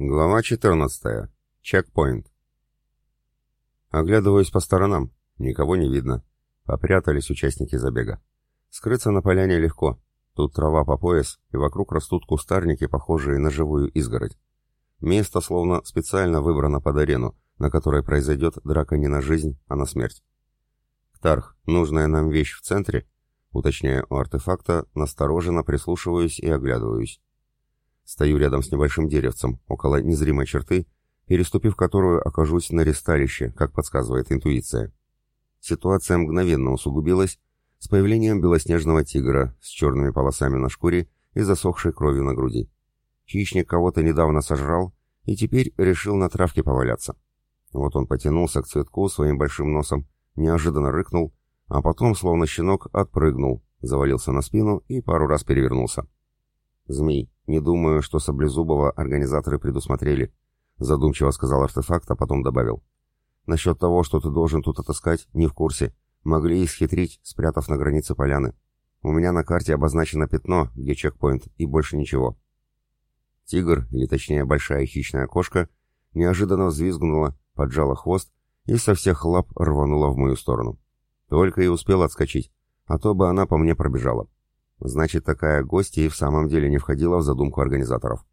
Глава 14. Чекпоинт. Оглядываюсь по сторонам. Никого не видно. Попрятались участники забега. Скрыться на поляне легко. Тут трава по пояс, и вокруг растут кустарники, похожие на живую изгородь. Место словно специально выбрано под арену, на которой произойдет драка не на жизнь, а на смерть. Ктарх, нужная нам вещь в центре? Уточняя у артефакта, настороженно прислушиваюсь и оглядываюсь. Стою рядом с небольшим деревцем, около незримой черты, переступив которую окажусь на ресталище, как подсказывает интуиция. Ситуация мгновенно усугубилась с появлением белоснежного тигра с черными полосами на шкуре и засохшей кровью на груди. Хищник кого-то недавно сожрал и теперь решил на травке поваляться. Вот он потянулся к цветку своим большим носом, неожиданно рыкнул, а потом, словно щенок, отпрыгнул, завалился на спину и пару раз перевернулся. «Змей, не думаю, что Саблезубова организаторы предусмотрели», задумчиво сказал артефакт, а потом добавил. «Насчет того, что ты должен тут отыскать, не в курсе. Могли исхитрить, спрятав на границе поляны. У меня на карте обозначено пятно, где чекпоинт, и больше ничего». Тигр, или точнее большая хищная кошка, неожиданно взвизгнула, поджала хвост и со всех лап рванула в мою сторону. Только и успел отскочить, а то бы она по мне пробежала. Значит, такая гостья и в самом деле не входила в задумку организаторов.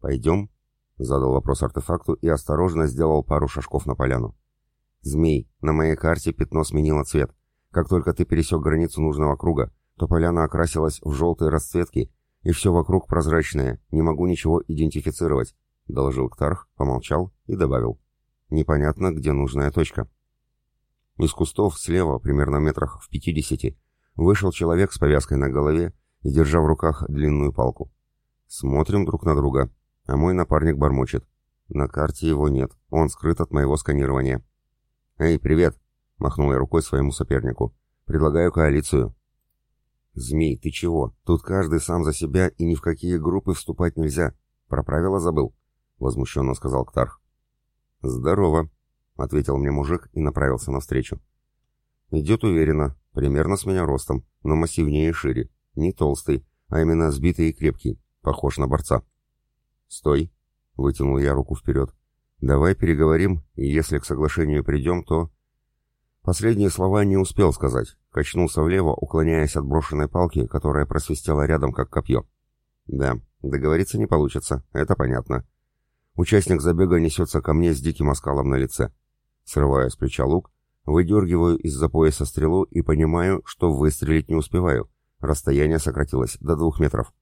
«Пойдем?» — задал вопрос артефакту и осторожно сделал пару шажков на поляну. «Змей, на моей карте пятно сменило цвет. Как только ты пересек границу нужного круга, то поляна окрасилась в желтые расцветки, и все вокруг прозрачное, не могу ничего идентифицировать», — доложил Ктарх, помолчал и добавил. «Непонятно, где нужная точка». Из кустов слева, примерно метрах в пятидесяти, Вышел человек с повязкой на голове и держа в руках длинную палку. Смотрим друг на друга, а мой напарник бормочет. На карте его нет, он скрыт от моего сканирования. «Эй, привет!» — махнул я рукой своему сопернику. «Предлагаю коалицию». «Змей, ты чего? Тут каждый сам за себя и ни в какие группы вступать нельзя. Про правила забыл?» — возмущенно сказал Ктарх. «Здорово», — ответил мне мужик и направился навстречу. Идет уверенно, Примерно с меня ростом, но массивнее и шире. Не толстый, а именно сбитый и крепкий. Похож на борца. «Стой!» — вытянул я руку вперед. «Давай переговорим, и если к соглашению придем, то...» Последние слова не успел сказать. Качнулся влево, уклоняясь от брошенной палки, которая просвистела рядом, как копье. «Да, договориться не получится, это понятно». Участник забега несется ко мне с диким оскалом на лице. Срывая с плеча лук, Выдергиваю из-за пояса стрелу и понимаю, что выстрелить не успеваю. Расстояние сократилось до двух метров.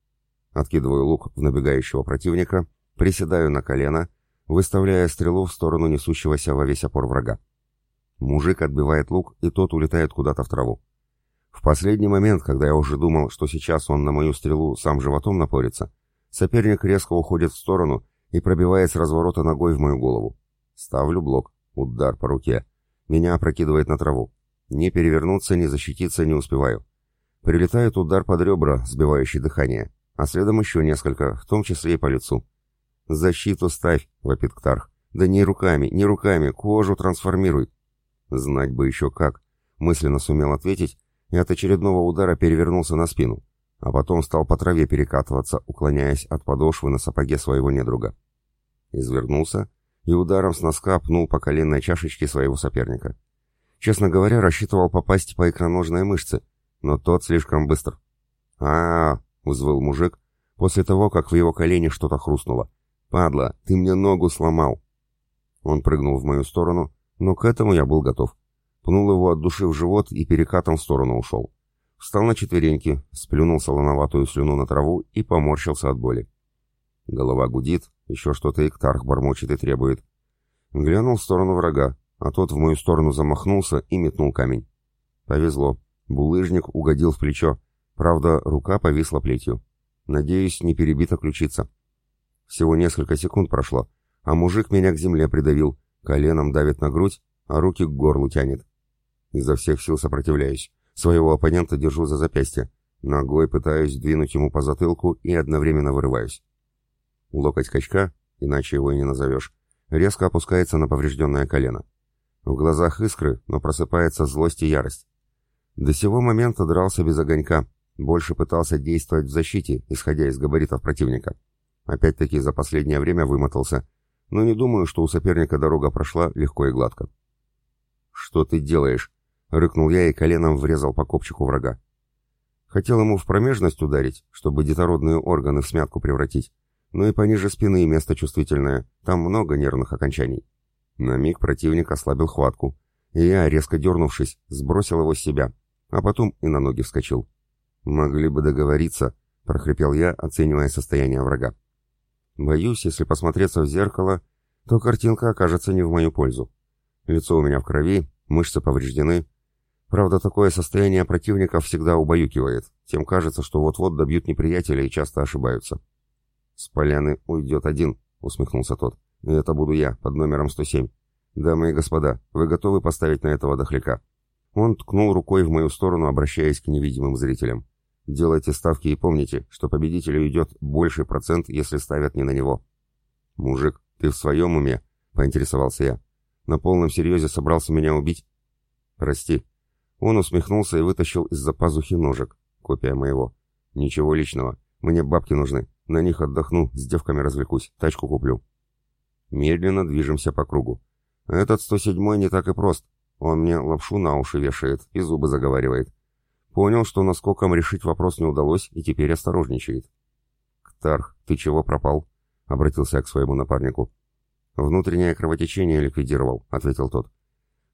Откидываю лук в набегающего противника, приседаю на колено, выставляя стрелу в сторону несущегося во весь опор врага. Мужик отбивает лук, и тот улетает куда-то в траву. В последний момент, когда я уже думал, что сейчас он на мою стрелу сам животом напорится, соперник резко уходит в сторону и пробивает с разворота ногой в мою голову. Ставлю блок. Удар по руке. Меня опрокидывает на траву. Ни перевернуться, ни защититься не успеваю. Прилетает удар под ребра, сбивающий дыхание, а следом еще несколько, в том числе и по лицу. «Защиту ставь!» — вопит Ктарх. «Да не руками, не руками, кожу трансформируй!» Знать бы еще как. Мысленно сумел ответить и от очередного удара перевернулся на спину, а потом стал по траве перекатываться, уклоняясь от подошвы на сапоге своего недруга. Извернулся и ударом с носка пнул по коленной чашечке своего соперника. Честно говоря, рассчитывал попасть по икроножной мышце, но тот слишком быстр. а, -а, -а взвыл мужик, после того, как в его колене что-то хрустнуло. «Падла, ты мне ногу сломал!» Он прыгнул в мою сторону, но к этому я был готов. Пнул его от души в живот и перекатом в сторону ушел. Встал на четвереньки, сплюнул солоноватую слюну на траву и поморщился от боли. Голова гудит, еще что-то Иктарх бормочет и требует. Глянул в сторону врага, а тот в мою сторону замахнулся и метнул камень. Повезло. Булыжник угодил в плечо. Правда, рука повисла плетью. Надеюсь, не перебита ключица. Всего несколько секунд прошло, а мужик меня к земле придавил, коленом давит на грудь, а руки к горлу тянет. Изо всех сил сопротивляюсь. Своего оппонента держу за запястье. Ногой пытаюсь двинуть ему по затылку и одновременно вырываюсь. Локоть качка, иначе его и не назовешь, резко опускается на поврежденное колено. В глазах искры, но просыпается злость и ярость. До сего момента дрался без огонька, больше пытался действовать в защите, исходя из габаритов противника. Опять-таки за последнее время вымотался, но не думаю, что у соперника дорога прошла легко и гладко. «Что ты делаешь?» — рыкнул я и коленом врезал по копчику врага. Хотел ему в промежность ударить, чтобы детородные органы в смятку превратить, но и пониже спины место чувствительное, там много нервных окончаний. На миг противник ослабил хватку, и я, резко дернувшись, сбросил его с себя, а потом и на ноги вскочил. «Могли бы договориться», — прохрипел я, оценивая состояние врага. «Боюсь, если посмотреться в зеркало, то картинка окажется не в мою пользу. Лицо у меня в крови, мышцы повреждены. Правда, такое состояние противников всегда убаюкивает. Тем кажется, что вот-вот добьют неприятеля и часто ошибаются». «С поляны уйдет один», — усмехнулся тот. «И это буду я, под номером 107. Дамы и господа, вы готовы поставить на этого дохляка?» Он ткнул рукой в мою сторону, обращаясь к невидимым зрителям. Делайте ставки и помните, что победителю идет больший процент, если ставят не на него. «Мужик, ты в своем уме?» — поинтересовался я. «На полном серьезе собрался меня убить?» «Прости». Он усмехнулся и вытащил из-за пазухи ножик, копия моего. «Ничего личного. Мне бабки нужны. На них отдохну, с девками развлекусь, тачку куплю». Медленно движемся по кругу. Этот 107-й не так и прост. Он мне лапшу на уши вешает и зубы заговаривает. Понял, что наскоком решить вопрос не удалось, и теперь осторожничает. «Ктарх, ты чего пропал?» — обратился я к своему напарнику. «Внутреннее кровотечение ликвидировал», — ответил тот.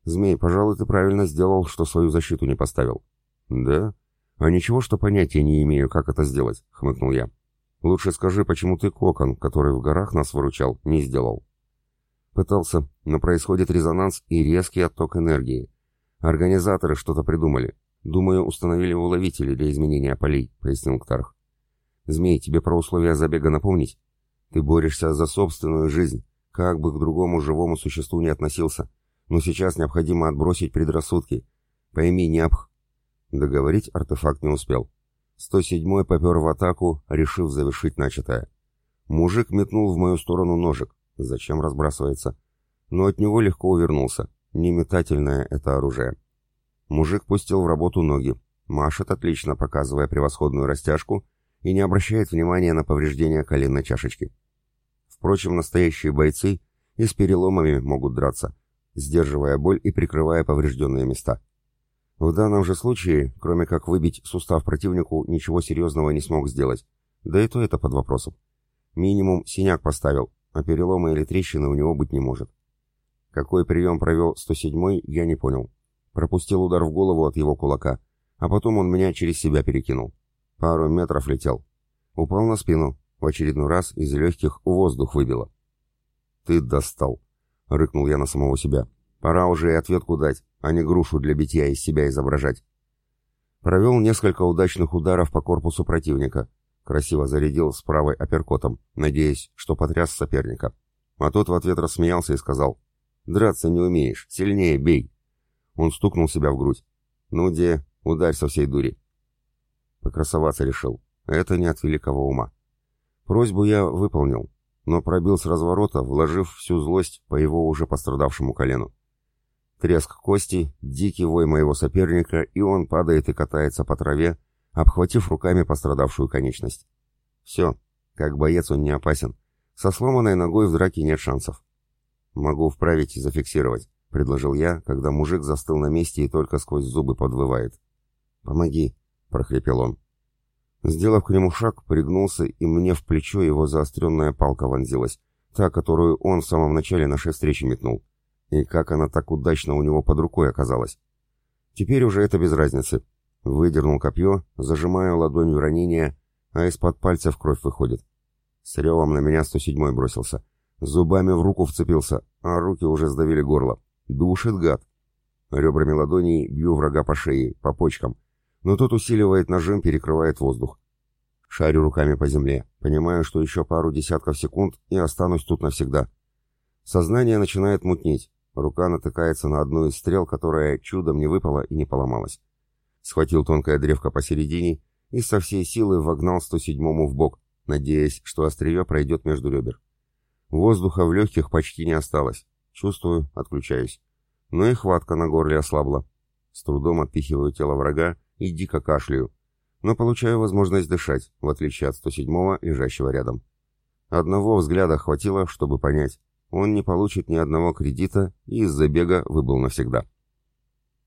«Змей, пожалуй, ты правильно сделал, что свою защиту не поставил». «Да? А ничего, что понятия не имею, как это сделать», — хмыкнул я. «Лучше скажи, почему ты кокон, который в горах нас выручал, не сделал?» Пытался, но происходит резонанс и резкий отток энергии. Организаторы что-то придумали. «Думаю, установили уловители для изменения полей», — пояснил Ктарх. «Змей, тебе про условия забега напомнить? Ты борешься за собственную жизнь, как бы к другому живому существу не относился. Но сейчас необходимо отбросить предрассудки. Пойми, не обх...» Договорить артефакт не успел. 107-й попер в атаку, решив завершить начатое. Мужик метнул в мою сторону ножик. Зачем разбрасывается? Но от него легко увернулся. Не метательное это оружие. Мужик пустил в работу ноги, машет отлично, показывая превосходную растяжку, и не обращает внимания на повреждения коленной чашечки. Впрочем, настоящие бойцы и с переломами могут драться, сдерживая боль и прикрывая поврежденные места. В данном же случае, кроме как выбить сустав противнику, ничего серьезного не смог сделать, да и то это под вопросом. Минимум синяк поставил, а перелома или трещины у него быть не может. Какой прием провел 107-й, я не понял. Пропустил удар в голову от его кулака, а потом он меня через себя перекинул. Пару метров летел. Упал на спину. В очередной раз из легких воздух выбило. «Ты достал!» — рыкнул я на самого себя. «Пора уже и ответку дать, а не грушу для битья из себя изображать». Провел несколько удачных ударов по корпусу противника. Красиво зарядил с правой апперкотом, надеясь, что потряс соперника. А тот в ответ рассмеялся и сказал, «Драться не умеешь, сильнее бей!» Он стукнул себя в грудь. «Ну, где? Ударь со всей дури!» Покрасоваться решил. Это не от великого ума. Просьбу я выполнил, но пробил с разворота, вложив всю злость по его уже пострадавшему колену. Треск кости, дикий вой моего соперника, и он падает и катается по траве, обхватив руками пострадавшую конечность. Все, как боец он не опасен. Со сломанной ногой в драке нет шансов. Могу вправить и зафиксировать. — предложил я, когда мужик застыл на месте и только сквозь зубы подвывает. «Помоги», — прохрипел он. Сделав к нему шаг, пригнулся, и мне в плечо его заостренная палка вонзилась, та, которую он в самом начале нашей встречи метнул. И как она так удачно у него под рукой оказалась. Теперь уже это без разницы. Выдернул копье, зажимаю ладонью ранение, а из-под пальцев кровь выходит. С ревом на меня 107-й бросился. Зубами в руку вцепился, а руки уже сдавили горло. Душит гад. Ребрами ладоней бью врага по шее, по почкам. Но тот усиливает нажим, перекрывает воздух. Шарю руками по земле. Понимаю, что еще пару десятков секунд и останусь тут навсегда. Сознание начинает мутнеть. Рука натыкается на одну из стрел, которая чудом не выпала и не поломалась. Схватил тонкое древко посередине и со всей силы вогнал 107-му в бок, надеясь, что острие пройдет между ребер. Воздуха в легких почти не осталось. Чувствую, отключаюсь. Но и хватка на горле ослабла. С трудом отпихиваю тело врага и дико кашляю. Но получаю возможность дышать, в отличие от 107-го, лежащего рядом. Одного взгляда хватило, чтобы понять, он не получит ни одного кредита и из забега выбыл навсегда.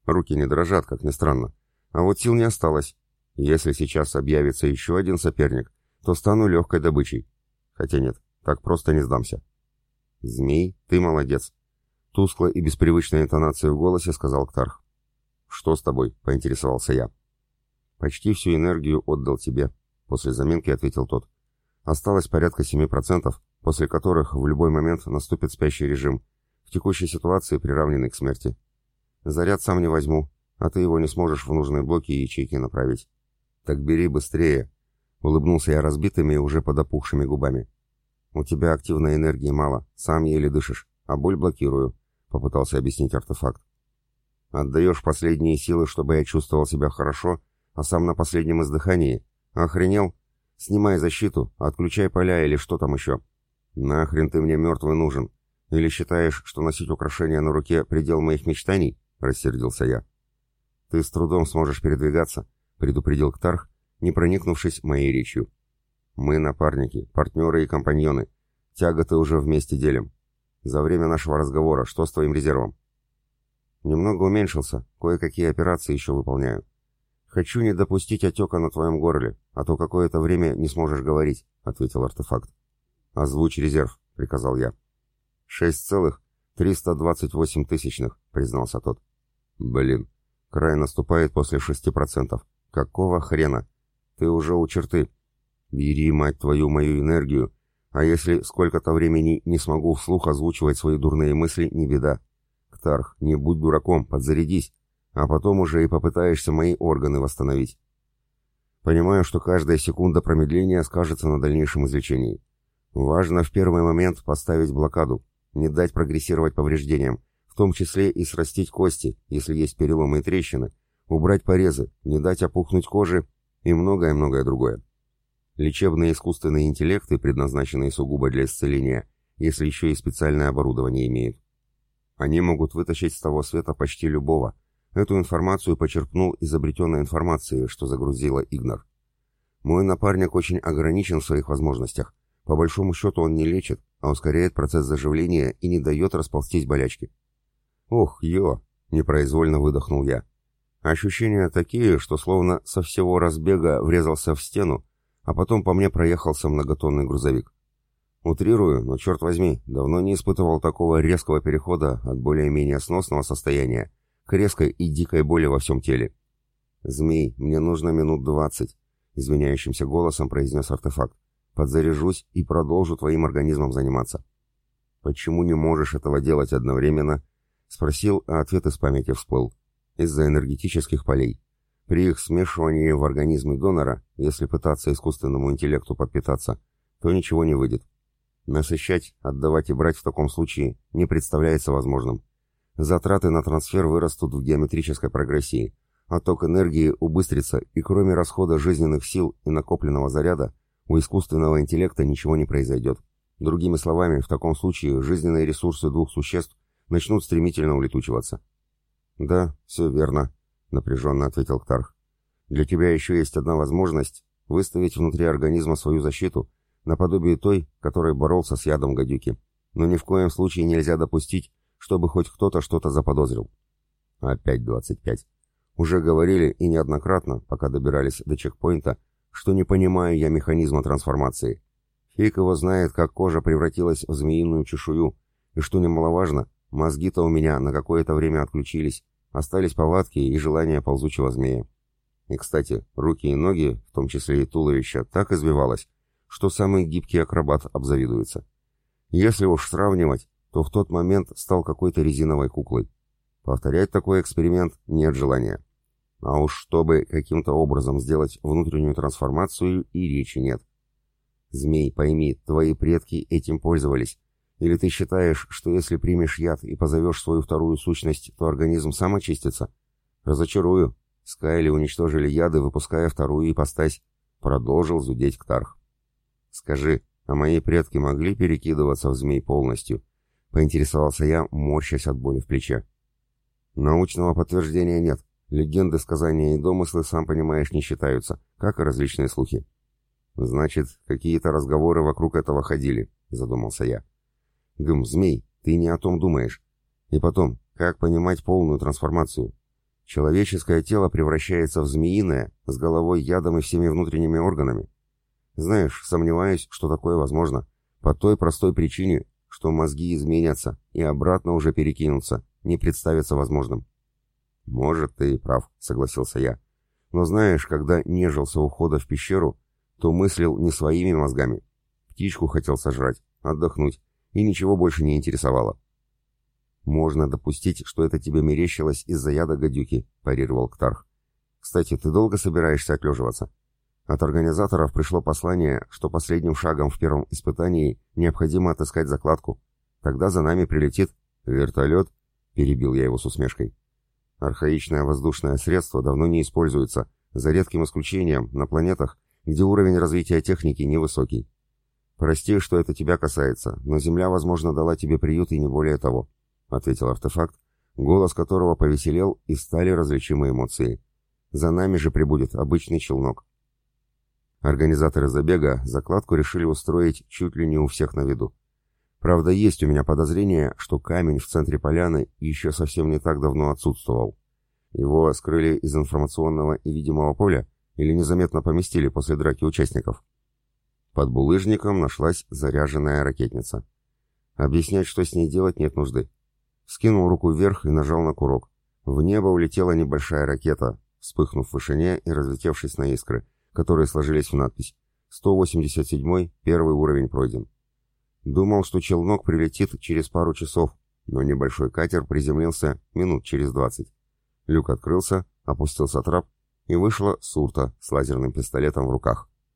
Руки не дрожат, как ни странно. А вот сил не осталось. Если сейчас объявится еще один соперник, то стану легкой добычей. Хотя нет, так просто не сдамся. «Змей, ты молодец», — тускло и без привычной интонации в голосе сказал Ктарх. «Что с тобой?» — поинтересовался я. «Почти всю энергию отдал тебе», — после заминки ответил тот. «Осталось порядка 7%, после которых в любой момент наступит спящий режим, в текущей ситуации приравненный к смерти. Заряд сам не возьму, а ты его не сможешь в нужные блоки и ячейки направить. Так бери быстрее», — улыбнулся я разбитыми и уже подопухшими губами. «У тебя активной энергии мало, сам еле дышишь, а боль блокирую», — попытался объяснить артефакт. «Отдаешь последние силы, чтобы я чувствовал себя хорошо, а сам на последнем издыхании? Охренел? Снимай защиту, отключай поля или что там еще. Нахрен ты мне мертвый нужен? Или считаешь, что носить украшения на руке — предел моих мечтаний?» — рассердился я. «Ты с трудом сможешь передвигаться», — предупредил Ктарх, не проникнувшись моей речью. Мы напарники, партнеры и компаньоны. Тяготы уже вместе делим. За время нашего разговора что с твоим резервом? Немного уменьшился, кое-какие операции еще выполняю. Хочу не допустить отека на твоем горле, а то какое-то время не сможешь говорить, ответил артефакт. Озвучь резерв, приказал я. Шесть целых триста двадцать восемь тысячных, признался тот. Блин, край наступает после шести процентов. Какого хрена? Ты уже у черты. Бери, мать твою, мою энергию, а если сколько-то времени не смогу вслух озвучивать свои дурные мысли, не беда. Ктарх, не будь дураком, подзарядись, а потом уже и попытаешься мои органы восстановить. Понимаю, что каждая секунда промедления скажется на дальнейшем излечении. Важно в первый момент поставить блокаду, не дать прогрессировать повреждениям, в том числе и срастить кости, если есть переломы и трещины, убрать порезы, не дать опухнуть коже и многое-многое другое. Лечебные искусственные интеллекты, предназначенные сугубо для исцеления, если еще и специальное оборудование имеют. Они могут вытащить с того света почти любого. Эту информацию почерпнул из обретенной информации, что загрузила Игнор. Мой напарник очень ограничен в своих возможностях. По большому счету он не лечит, а ускоряет процесс заживления и не дает расползтись болячки. «Ох, ё!» — непроизвольно выдохнул я. Ощущения такие, что словно со всего разбега врезался в стену, а потом по мне проехался многотонный грузовик. Утрирую, но черт возьми, давно не испытывал такого резкого перехода от более-менее сносного состояния к резкой и дикой боли во всем теле. «Змей, мне нужно минут двадцать», — извиняющимся голосом произнес артефакт. «Подзаряжусь и продолжу твоим организмом заниматься». «Почему не можешь этого делать одновременно?» — спросил, а ответ из памяти всплыл. «Из-за энергетических полей. При их смешивании в организме донора, если пытаться искусственному интеллекту подпитаться, то ничего не выйдет. Насыщать, отдавать и брать в таком случае не представляется возможным. Затраты на трансфер вырастут в геометрической прогрессии, отток энергии убыстрится, и кроме расхода жизненных сил и накопленного заряда, у искусственного интеллекта ничего не произойдет. Другими словами, в таком случае жизненные ресурсы двух существ начнут стремительно улетучиваться. Да, все верно, — напряженно ответил Ктарх. «Для тебя еще есть одна возможность — выставить внутри организма свою защиту, наподобие той, которой боролся с ядом гадюки. Но ни в коем случае нельзя допустить, чтобы хоть кто-то что-то заподозрил». Опять двадцать пять. Уже говорили и неоднократно, пока добирались до чекпоинта, что не понимаю я механизма трансформации. Фейк его знает, как кожа превратилась в змеиную чешую, и что немаловажно, мозги-то у меня на какое-то время отключились, Остались повадки и желания ползучего змея. И, кстати, руки и ноги, в том числе и туловище, так извивалось, что самый гибкий акробат обзавидуется. Если уж сравнивать, то в тот момент стал какой-то резиновой куклой. Повторять такой эксперимент нет желания. А уж чтобы каким-то образом сделать внутреннюю трансформацию и речи нет. Змей, пойми, твои предки этим пользовались, или ты считаешь, что если примешь яд и позовешь свою вторую сущность, то организм сам очистится? Разочарую. Скайли уничтожили яды, выпуская вторую ипостась. Продолжил зудеть Ктарх. Скажи, а мои предки могли перекидываться в змей полностью? Поинтересовался я, морщась от боли в плече. Научного подтверждения нет. Легенды, сказания и домыслы, сам понимаешь, не считаются, как и различные слухи. Значит, какие-то разговоры вокруг этого ходили, задумался я. Гм, змей, ты не о том думаешь. И потом, как понимать полную трансформацию? Человеческое тело превращается в змеиное, с головой, ядом и всеми внутренними органами. Знаешь, сомневаюсь, что такое возможно, по той простой причине, что мозги изменятся и обратно уже перекинутся, не представится возможным. «Может, ты и прав», — согласился я. «Но знаешь, когда нежился у входа в пещеру, то мыслил не своими мозгами. Птичку хотел сожрать, отдохнуть, и ничего больше не интересовало. «Можно допустить, что это тебе мерещилось из-за яда гадюки», – парировал Ктарх. «Кстати, ты долго собираешься отлеживаться?» От организаторов пришло послание, что последним шагом в первом испытании необходимо отыскать закладку. Тогда за нами прилетит вертолет, перебил я его с усмешкой. Архаичное воздушное средство давно не используется, за редким исключением на планетах, где уровень развития техники невысокий. Прости, что это тебя касается, но Земля, возможно, дала тебе приют и не более того ответил артефакт, голос которого повеселел и стали различимы эмоции. За нами же прибудет обычный челнок. Организаторы забега закладку решили устроить чуть ли не у всех на виду. Правда, есть у меня подозрение, что камень в центре поляны еще совсем не так давно отсутствовал. Его скрыли из информационного и видимого поля или незаметно поместили после драки участников. Под булыжником нашлась заряженная ракетница. Объяснять, что с ней делать, нет нужды. Скинул руку вверх и нажал на курок. В небо улетела небольшая ракета, вспыхнув в вышине и разлетевшись на искры, которые сложились в надпись 187-й, первый уровень пройден. Думал, что челнок прилетит через пару часов, но небольшой катер приземлился минут через двадцать. Люк открылся, опустился трап, и вышла Сурта с лазерным пистолетом в руках.